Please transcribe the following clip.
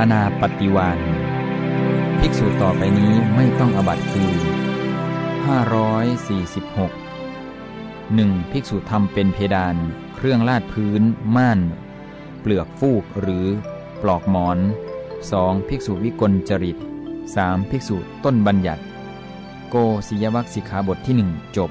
อนาปฏิวานภิกษุต่อไปนี้ไม่ต้องอบัตคือ 546 1. ภิกษุทำเป็นเพดาน เครื่องลาดพื้น ม่าน เปลือกฟูกหรือ ปลอกหมอน 2. ภิกษุวิกลจริต 3. ภิกษุต้นบัญญัติ โกศิยวัคสิกขาบทที่หนึ่งจบ